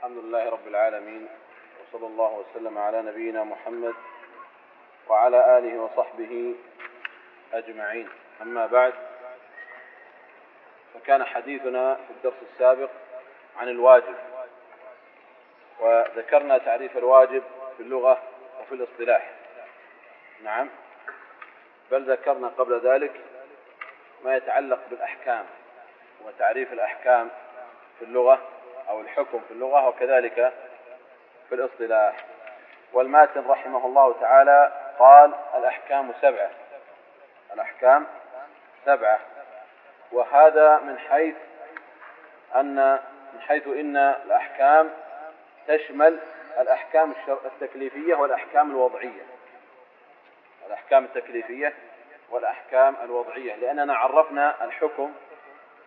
الحمد لله رب العالمين وصلى الله وسلم على نبينا محمد وعلى آله وصحبه أجمعين. أما بعد فكان حديثنا في الدرس السابق عن الواجب وذكرنا تعريف الواجب في اللغة وفي الاصطلاح. نعم بل ذكرنا قبل ذلك ما يتعلق بالأحكام وتعريف الأحكام في اللغة أو الحكم في اللغة وكذلك في الاصطلاح. والماتن رحمه الله تعالى قال الأحكام سبعة. الأحكام سبعة. وهذا من حيث أن من حيث إن الأحكام تشمل الأحكام التكليفية والأحكام الوضعية. الأحكام التكليفية والأحكام الوضعية. لأننا عرفنا الحكم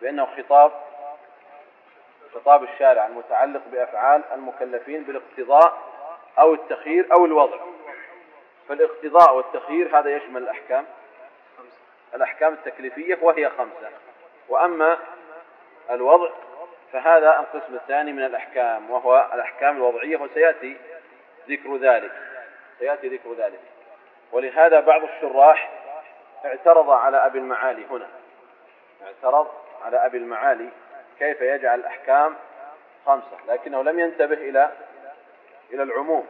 بأنه خطاب خطاب الشارع المتعلق بأفعال المكلفين بالاقتضاء أو التخيير أو الوضع. فالاقتضاء والتخيير هذا يشمل الأحكام. الأحكام التكليفية وهي خمسة. وأما الوضع فهذا القسم الثاني من الأحكام وهو الأحكام الوضعية وسيأتي ذكر ذلك. سيأتي ذكر ذلك. ولهذا بعض الشراح اعترض على أبي المعالي هنا. اعترض على أبي المعالي كيف يجعل الأحكام خمسة لكنه لم ينتبه إلى إلى العموم.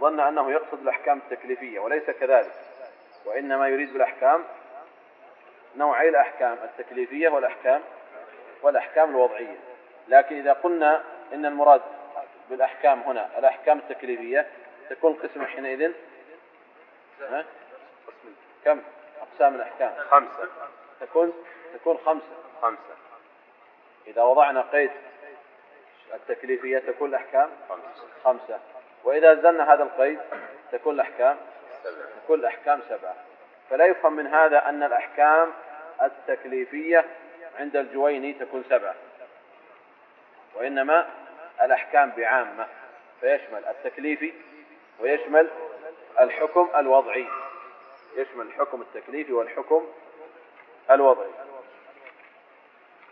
ظن أنه يقصد الأحكام التكليفية وليس كذلك. وإنما يريد بالأحكام نوعي الأحكام التكليفية والأحكام والأحكام الوضعية. لكن إذا قلنا إن المراد بالأحكام هنا الأحكام التكليفية تكون قسم حينئذ كم أقسام الأحكام؟ خمسة. تكون تكون خمسة. خمسة. إذا وضعنا قيد التكليفية تكون الأحكام خمسة. وإذا زلنا هذا القيد تكون الأحكام تكون الأحكام سبعة. فلا يفهم من هذا أن الأحكام التكليفية عند الجويني تكون سبعة. وإنما الأحكام بعامة. فيشمل التكليفي ويشمل الحكم الوضعي. يشمل الحكم التكليفي والحكم الوضعي.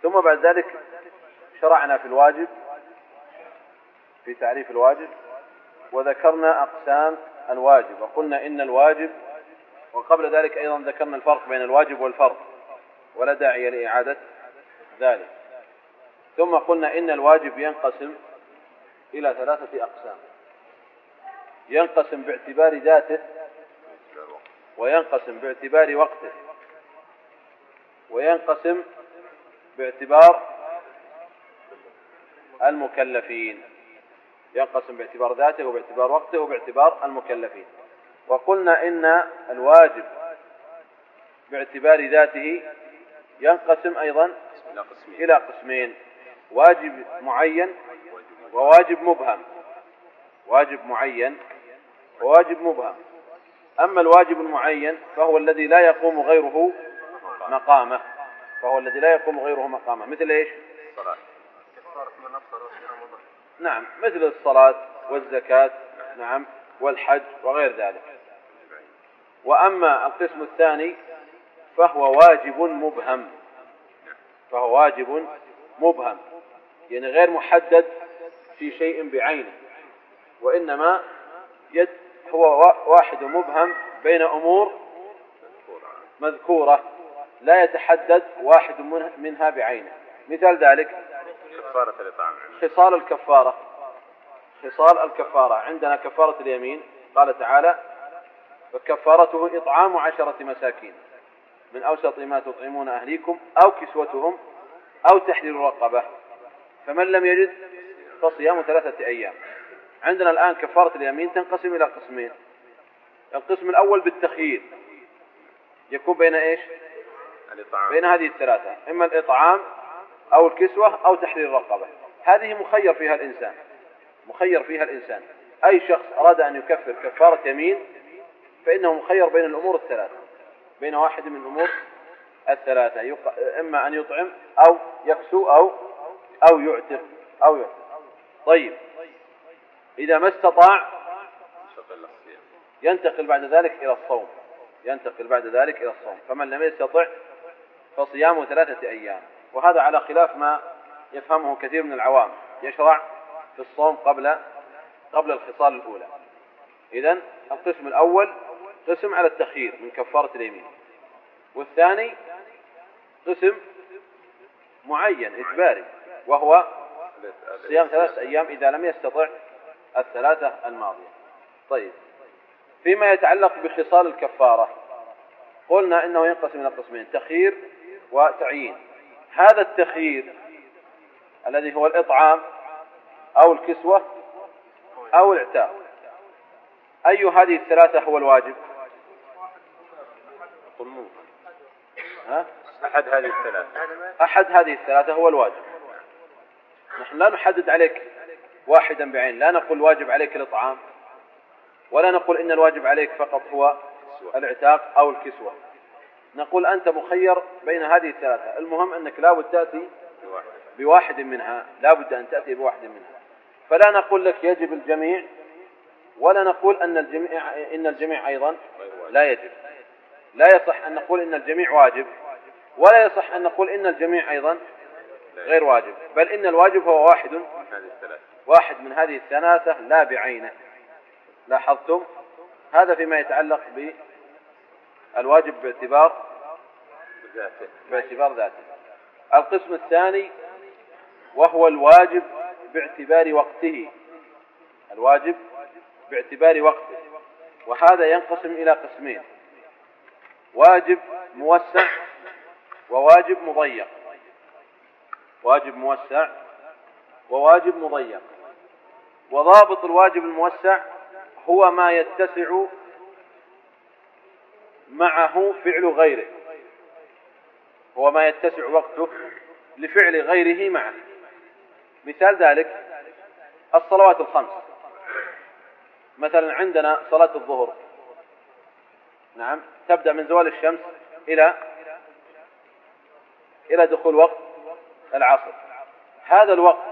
ثم بعد ذلك شرعنا في الواجب في تعريف الواجب وذكرنا أقسام الواجب وقلنا إن الواجب وقبل ذلك أيضا ذكرنا الفرق بين الواجب والفرض ولا داعي لإعادة ذلك. ثم قلنا إن الواجب ينقسم إلى ثلاثة أقسام ينقسم باعتبار ذاته وينقسم باعتبار وقته وينقسم باعتبار المكلفين. ينقسم باعتبار ذاته وباعتبار وقته وباعتبار المكلفين. وقلنا إن الواجب باعتبار ذاته ينقسم أيضا إلى قسمين. واجب معين وواجب مبهم. واجب معين وواجب مبهم. أما الواجب المعين فهو الذي لا يقوم غيره مقامه. فهو الذي لا يقوم غيره مقامه مثل إيش؟ الصلاة. نعم مثل الصلاة والزكاة نعم والحج وغير ذلك. وأما القسم الثاني فهو واجب مبهم. فهو واجب مبهم. يعني غير محدد في شيء بعينه. وإنما يد هو واحد مبهم بين أمور مذكورة. لا يتحدد واحد منها بعينه. مثال ذلك كفارة الإطعام. خصال الكفارة. خصال الكفارة. عندنا كفارة اليمين. قال تعالى فكفارته إطعام عشرة مساكين. من أوسط ما تطعمون أهليكم أو كسوتهم أو تحرير رقبة. فمن لم يجد فصيام ثلاثة أيام. عندنا الآن كفارة اليمين تنقسم إلى قسمين. القسم الأول بالتخيير. يكون بين إيش؟ الإطعام. بين هذه الثلاثة إما الإطعام أو الكسوة أو تحرير الرقبة هذه مخير فيها الإنسان. مخير فيها الإنسان. أي شخص أراد أن يكفر كفارة يمين فإنه مخير بين الأمور الثلاثة. بين واحد من الأمور الثلاثة يق... إما أن يطعم أو يكسو أو أو يعتق أو يعتق. طيب. إذا ما استطاع ينتقل بعد ذلك إلى الصوم. ينتقل بعد ذلك إلى الصوم. فمن لم يستطع فصيامه ثلاثة أيام. وهذا على خلاف ما يفهمه كثير من العوام. يشرع في الصوم قبل قبل الخصال الأولى. إذا القسم الأول قسم على التخيير من كفارة اليمين. والثاني قسم معين إجباري وهو صيام ثلاثة أيام إذا لم يستطع الثلاثة الماضية. طيب. فيما يتعلق بخصال الكفارة قلنا إنه ينقسم إلى قسمين تخيير وتعيين هذا التخيير الذي هو الإطعام أو الكسوة أو العتاق أي هذه الثلاثة هو الواجب؟ ها؟ أحد هذه الثلاثة. أحد هذه الثلاثة هو الواجب. نحن لا نحدد عليك واحدا بعين. لا نقول واجب عليك الإطعام ولا نقول إن الواجب عليك فقط هو العتاق أو الكسوة. نقول أنت مخير بين هذه الثلاثة. المهم أنك لا بد تأتي بواحد منها. لا بد أن تأتي بواحد منها. فلا نقول لك يجب الجميع ولا نقول أن الجميع إن الجميع أيضا لا يجب. لا يصح أن نقول إن الجميع واجب ولا يصح أن نقول إن الجميع أيضا غير واجب. بل إن الواجب هو واحد واحد من هذه الثلاثة لا بعينه لاحظتم؟ هذا فيما يتعلق بالواجب باعتبار باعتبار ذاته. القسم الثاني وهو الواجب باعتبار وقته. الواجب باعتبار وقته. وهذا ينقسم إلى قسمين. واجب موسع وواجب مضيق. واجب موسع وواجب مضيق. وضابط الواجب الموسع هو ما يتسع معه فعل غيره. هو ما يتسع وقته لفعل غيره معه. مثال ذلك الصلوات الخمس. مثلا عندنا صلاة الظهر. نعم تبدأ من زوال الشمس إلى إلى دخول وقت العصر. هذا الوقت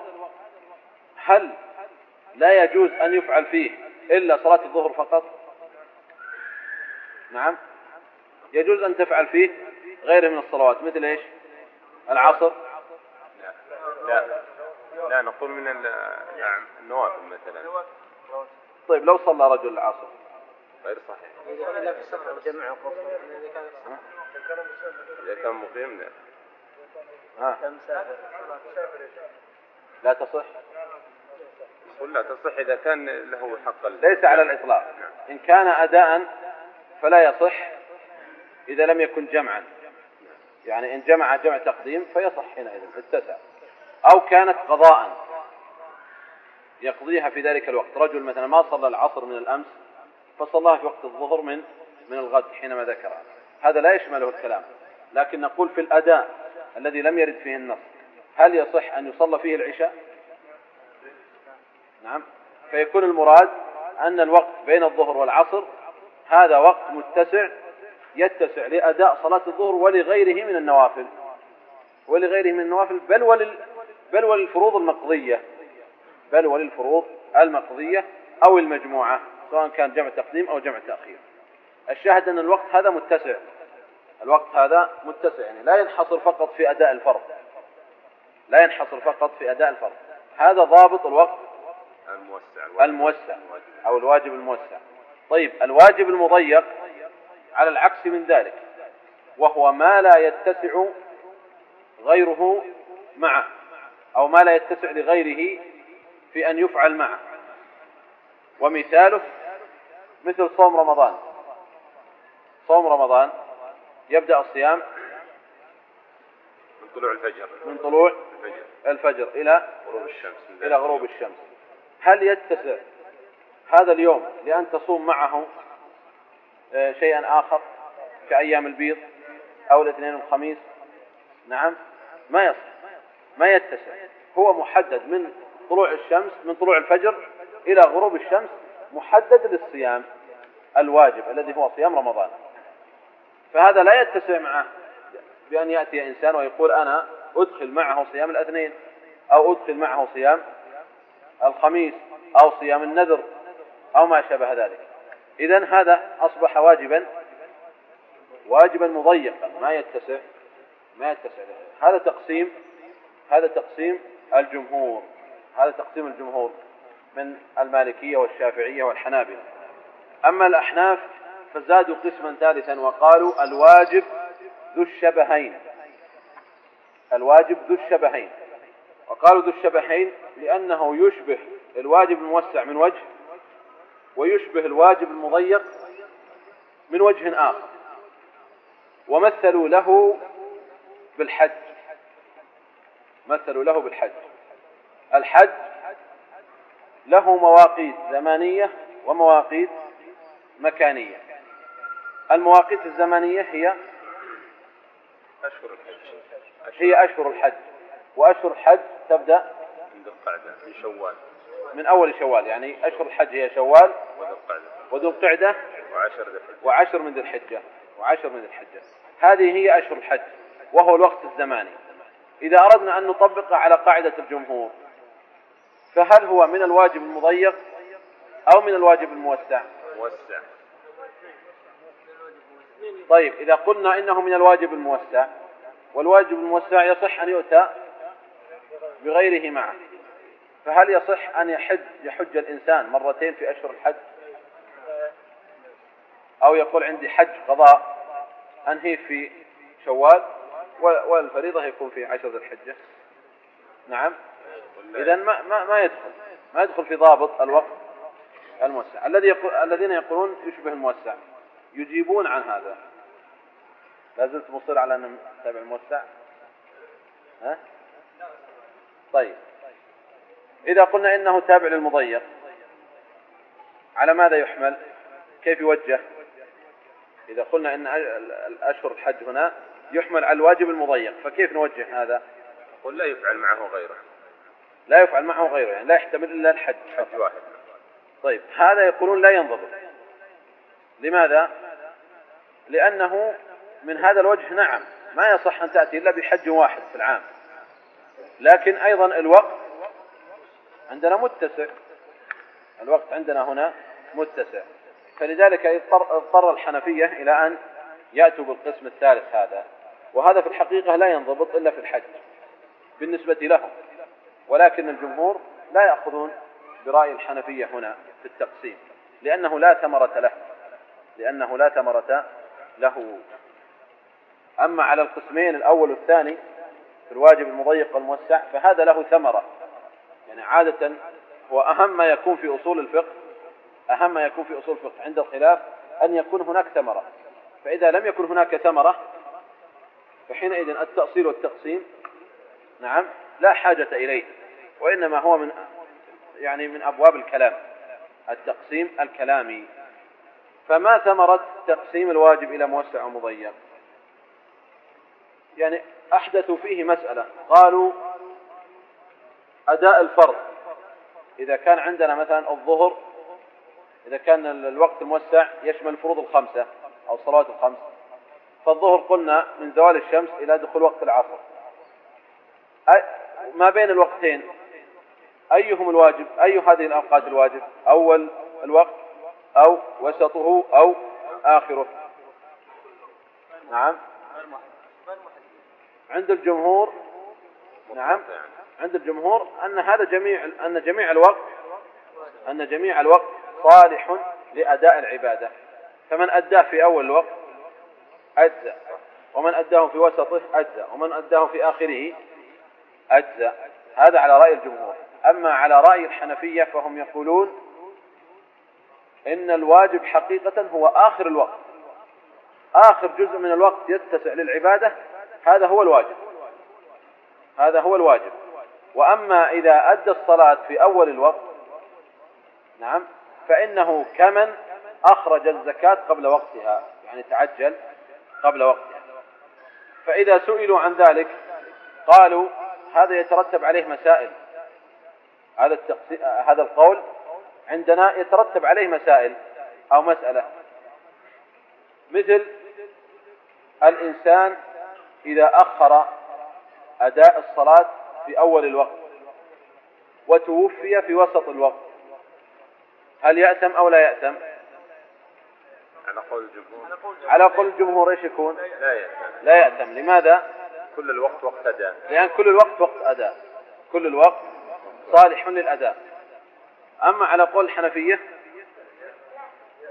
هل لا يجوز أن يفعل فيه إلا صلاة الظهر فقط؟ نعم. يجوز أن تفعل فيه غيره من الصلوات مثل إيش؟ العصر؟ لا لا لا نقول من نعم النوافل مثلا. طيب لو صلى رجل العصر. غير صحيح. إذا كان مقيم لا. ها؟ لا تصح؟ قل لا تصح إذا كان له حق ليس على الإطلاق. إن كان أداء فلا يصح. إذا لم يكن جمعا. يعني إن جمع جمع تقديم فيصح حينئذ اتسع. أو كانت قضاء. يقضيها في ذلك الوقت. رجل مثلا ما صلى العصر من الأمس فصلاها في وقت الظهر من من الغد حينما ذكرها هذا لا يشمله الكلام. لكن نقول في الأداء الذي لم يرد فيه النص هل يصح أن يصلى فيه العشاء؟ نعم. فيكون المراد أن الوقت بين الظهر والعصر هذا وقت متسع يتسع لأداء صلاة الظهر ولغيره من النوافل. ولغيره من النوافل بل ولل بل وللفروض المقضية. بل وللفروض المقضية أو المجموعة سواء كان جمع تقديم أو جمع تأخير. الشاهد أن الوقت هذا متسع. الوقت هذا متسع يعني لا ينحصر فقط في أداء الفرض. لا ينحصر فقط في أداء الفرض. هذا ضابط الوقت الموسع. الموسع أو الواجب الموسع. طيب الواجب المضيق على العكس من ذلك وهو ما لا يتسع غيره معه أو ما لا يتسع لغيره في أن يفعل معه. ومثاله مثل صوم رمضان. صوم رمضان يبدأ الصيام من طلوع الفجر. من طلوع الفجر, الفجر إلى غروب الشمس. إلى غروب الشمس. هل يتسع هذا اليوم لأن تصوم معه شيئا آخر كأيام البيض أو الاثنين والخميس نعم. ما يصح. ما يتسع. هو محدد من طلوع الشمس من طلوع الفجر إلى غروب الشمس محدد للصيام الواجب الذي هو صيام رمضان. فهذا لا يتسع معه بأن يأتي إنسان ويقول أنا أدخل معه صيام الاثنين أو أدخل معه صيام الخميس أو صيام النذر أو ما شابه ذلك. إذا هذا أصبح واجبا واجبا مضيقا ما يتسع ما يتسع هذا تقسيم هذا تقسيم الجمهور هذا تقسيم الجمهور من المالكية والشافعية والحنابلة. أما الأحناف فزادوا قسما ثالثا وقالوا الواجب ذو الشبهين. الواجب ذو الشبهين. وقالوا ذو الشبهين لأنه يشبه الواجب الموسع من وجه ويشبه الواجب المضيق من وجه آخر. ومثلوا له بالحج. مثلوا له بالحج. الحج له مواقيت زمانية ومواقيت مكانية. المواقيت الزمنية هي أشهر الحج. هي أشهر الحج. وأشهر الحج تبدأ من ذي القعدة من شوال. من أول شوال يعني أشهر الحج هي شوال وذو القعدة؟ وعشر وعشر من ذي الحجة وعشر من ذي الحجة. هذه هي أشهر الحج وهو الوقت الزماني. إذا أردنا أن نطبق على قاعدة الجمهور فهل هو من الواجب المضيق أو من الواجب الموسع؟ موسع. طيب إذا قلنا إنه من الواجب الموسع والواجب الموسع يصح أن يؤتى بغيره معه. فهل يصح أن يحج يحج الإنسان مرتين في أشهر الحج؟ أو يقول عندي حج قضاء أنهي في شوال والفريضة يكون في عشر ذي الحجة. نعم. إذا ما, ما, ما يدخل. ما يدخل في ضابط الوقت الموسع. الذي يقول الذين يقولون يشبه الموسع. يجيبون عن هذا. لا زلت مصر على أن تابع الموسع؟ ها؟ طيب. إذا قلنا إنه تابع للمضيق على ماذا يحمل؟ كيف يوجه؟ إذا قلنا إن الأشهر الحج هنا يحمل على الواجب المضيق فكيف نوجه هذا؟ قل لا يفعل معه غيره. لا يفعل معه غيره يعني لا يحتمل إلا الحج. حج واحد. طيب هذا يقولون لا ينضبط. لماذا؟ لأنه من هذا الوجه نعم ما يصح أن تأتي إلا بحج واحد في العام. لكن أيضا الوقت عندنا متسع. الوقت عندنا هنا متسع. فلذلك اضطر الحنفية إلى أن يأتوا بالقسم الثالث هذا. وهذا في الحقيقة لا ينضبط إلا في الحج. بالنسبة لهم. ولكن الجمهور لا يأخذون برأي الحنفية هنا في التقسيم. لأنه لا ثمرة له. لأنه لا ثمرة له. أما على القسمين الأول والثاني في الواجب المضيق والموسع فهذا له ثمرة. يعني عادة هو أهم ما يكون في أصول الفقه أهم ما يكون في أصول الفقه عند الخلاف أن يكون هناك ثمرة. فإذا لم يكن هناك ثمرة فحينئذ التأصيل والتقسيم نعم لا حاجة إليه وإنما هو من يعني من أبواب الكلام التقسيم الكلامي. فما ثمرة تقسيم الواجب إلى موسع ومضيق يعني أحدثوا فيه مسألة قالوا أداء الفرض. إذا كان عندنا مثلا الظهر إذا كان الوقت الموسع يشمل الفروض الخمسة أو الصلوات الخمس. فالظهر قلنا من زوال الشمس إلى دخول وقت العصر. ما بين الوقتين؟ أيهم الواجب؟ أي هذه الأوقات الواجب؟ أول الوقت أو وسطه أو آخره. نعم. عند الجمهور؟ نعم. عند الجمهور أن هذا جميع أن جميع الوقت أن جميع الوقت صالح لأداء العبادة. فمن أداه في أول الوقت أجزأ. ومن أداه في وسطه أجزأ. ومن أداه في آخره أجزأ. هذا على رأي الجمهور. أما على رأي الحنفية فهم يقولون إن الواجب حقيقة هو آخر الوقت. آخر جزء من الوقت يتسع للعبادة. هذا هو الواجب. هذا هو الواجب. وأما إذا أدى الصلاة في أول الوقت نعم فإنه كمن أخرج الزكاة قبل وقتها يعني تعجل قبل وقتها. فإذا سئلوا عن ذلك قالوا هذا يترتب عليه مسائل. هذا هذا القول عندنا يترتب عليه مسائل أو مسألة. مثل الإنسان إذا أخر أداء الصلاة في أول الوقت وتوفي في وسط الوقت. هل يأتم أو لا يأتم؟ على قول الجمهور. على قول الجمهور إيش يكون؟ لا يأتم. لا يأتم. لماذا؟ كل الوقت وقت أداء. لأن كل الوقت وقت أداء. كل الوقت صالح للأداء. أما على قول الحنفية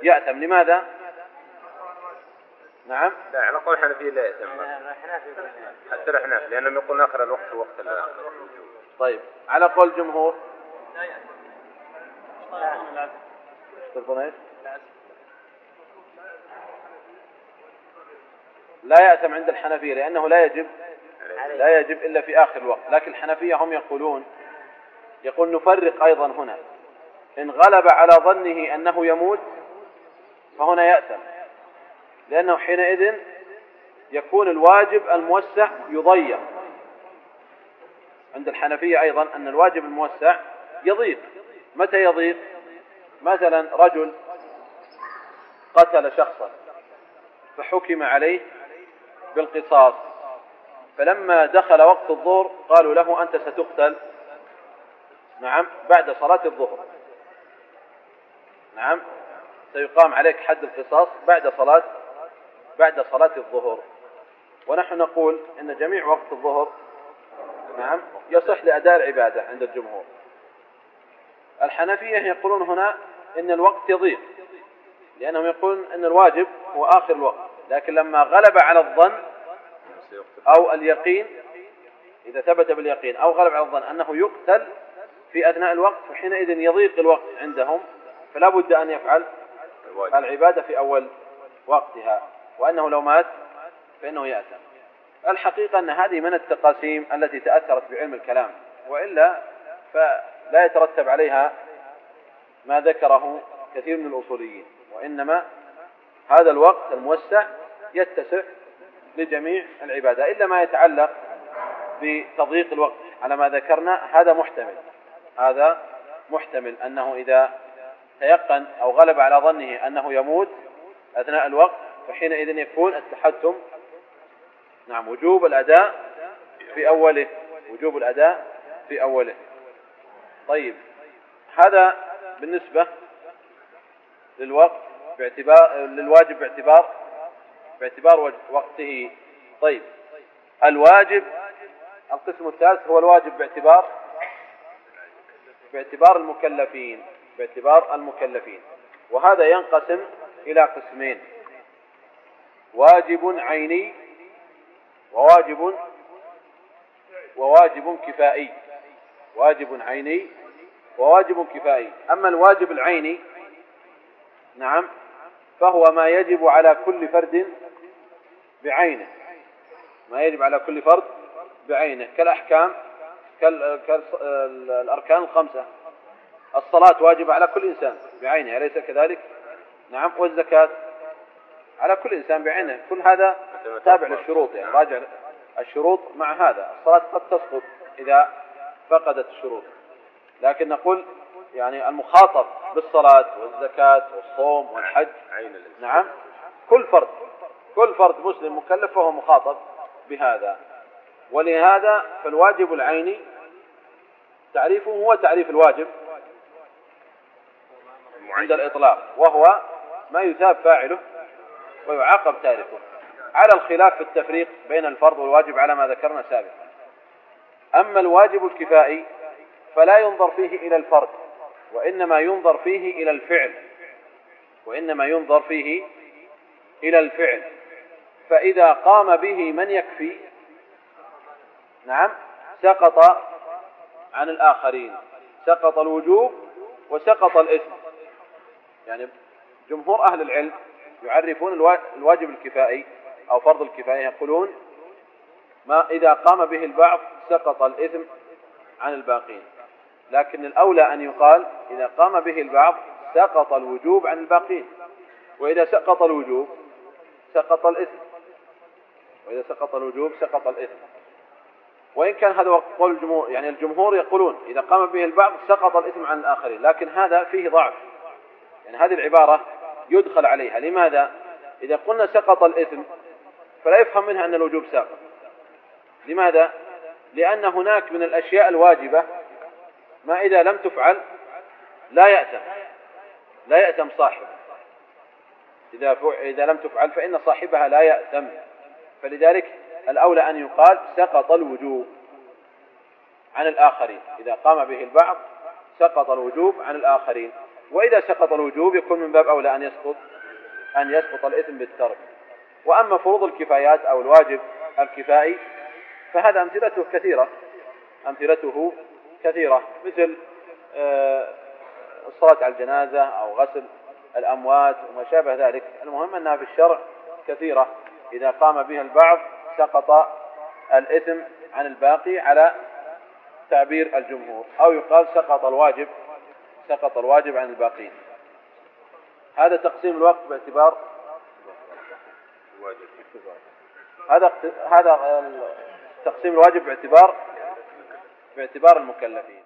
يأتم. لماذا؟ نعم. لا على قول الحنفية لا يأتم حتى الأحناف لأنهم يقولون آخر الوقت وقت طيب على قول الجمهور لا يأتم لا يأتم عند الحنفية لأنه لا يجب لا يجب إلا في آخر الوقت. لكن الحنفية هم يقولون يقول نفرق أيضا هنا. إن غلب على ظنه أنه يموت فهنا يأتم. لأنه حينئذ يكون الواجب الموسع يضيق عند الحنفية أيضا أن الواجب الموسع يضيق. متى يضيق؟ مثلا رجل قتل شخصا فحكم عليه بالقصاص. فلما دخل وقت الظهر قالوا له أنت ستقتل. نعم بعد صلاة الظهر. نعم سيقام عليك حد القصاص بعد صلاة بعد صلاة الظهر. ونحن نقول إن جميع وقت الظهر نعم يصح لأداء العبادة عند الجمهور. الحنفية يقولون هنا إن الوقت يضيق لأنهم يقولون أن الواجب هو آخر الوقت. لكن لما غلب على الظن أو اليقين إذا ثبت باليقين أو غلب على الظن أنه يقتل في أثناء الوقت فحينئذ يضيق الوقت عندهم فلا بد أن يفعل العبادة في أول وقتها. وأنه لو مات فإنه يأثم. الحقيقة أن هذه من التقاسيم التي تأثرت بعلم الكلام وإلا فلا يترتب عليها ما ذكره كثير من الأصوليين وإنما هذا الوقت الموسع يتسع لجميع العبادة إلا ما يتعلق بتضييق الوقت. على ما ذكرنا هذا محتمل هذا محتمل أنه إذا تيقن أو غلب على ظنه أنه يموت أثناء الوقت فحينئذ يكون التحتم نعم وجوب الأداء في أوله وجوب الأداء في أوله. طيب هذا بالنسبة للوقت باعتبار للواجب باعتبار باعتبار وقته. طيب الواجب القسم الثالث هو الواجب باعتبار باعتبار المكلفين باعتبار المكلفين. وهذا ينقسم إلى قسمين. واجب عيني وواجب وواجب كفائي. واجب عيني وواجب كفائي. أما الواجب العيني نعم فهو ما يجب على كل فرد بعينه. ما يجب على كل فرد بعينه. كالأحكام كالأركان الخمسة. الصلاة واجبة على كل إنسان بعينه أليس كذلك؟ نعم والزكاة على كل إنسان بعينه. كل هذا تابع للشروط يعني راجع الشروط مع هذا. الصلاة قد تسقط إذا فقدت الشروط. لكن نقول يعني المخاطب بالصلاة والزكاة والصوم والحج نعم كل فرد كل فرد مسلم مكلف فهو مخاطب بهذا. ولهذا فالواجب العيني تعريفه هو تعريف الواجب عند الإطلاق وهو ما يثاب فاعله ويعاقب تاركه على الخلاف في التفريق بين الفرض والواجب على ما ذكرنا سابقا. أما الواجب الكفائي فلا ينظر فيه إلى الفرد وإنما ينظر فيه إلى الفعل. وإنما ينظر فيه إلى الفعل. فإذا قام به من يكفي؟ نعم سقط عن الآخرين. سقط الوجوب وسقط الإثم. يعني جمهور أهل العلم يعرفون الواجب الكفائي أو فرض الكفاية يقولون ما إذا قام به البعض سقط الإثم عن الباقين. لكن الأولى أن يقال إذا قام به البعض سقط الوجوب عن الباقين. وإذا سقط الوجوب سقط الإثم. وإذا سقط الوجوب سقط الإثم. وإن كان هذا قول الجمهور يعني الجمهور يقولون إذا قام به البعض سقط الإثم عن الآخرين. لكن هذا فيه ضعف. يعني هذه العبارة يدخل عليها. لماذا؟ إذا قلنا سقط الإثم فلا يفهم منها أن الوجوب ساقط لماذا؟ لأن هناك من الأشياء الواجبة ما إذا لم تفعل لا يأتم لا يأتم صاحبه إذا, إذا لم تفعل فإن صاحبها لا يأتم فلذلك الأولى أن يقال سقط الوجوب عن الآخرين. إذا قام به البعض سقط الوجوب عن الآخرين. وإذا سقط الوجوب يكون من باب أولى أن يسقط أن يسقط الإثم بالترك. وأما فروض الكفايات أو الواجب الكفائي فهذا أمثلته كثيرة. أمثلته كثيرة مثل آه، الصلاة على الجنازة أو غسل الأموات وما شابه ذلك. المهم أنها في الشرع كثيرة. إذا قام بها البعض سقط الإثم عن الباقي على تعبير الجمهور. أو يقال سقط الواجب سقط الواجب عن الباقين. هذا تقسيم الوقت باعتبار هذا هذا تقسيم الواجب باعتبار باعتبار المكلفين.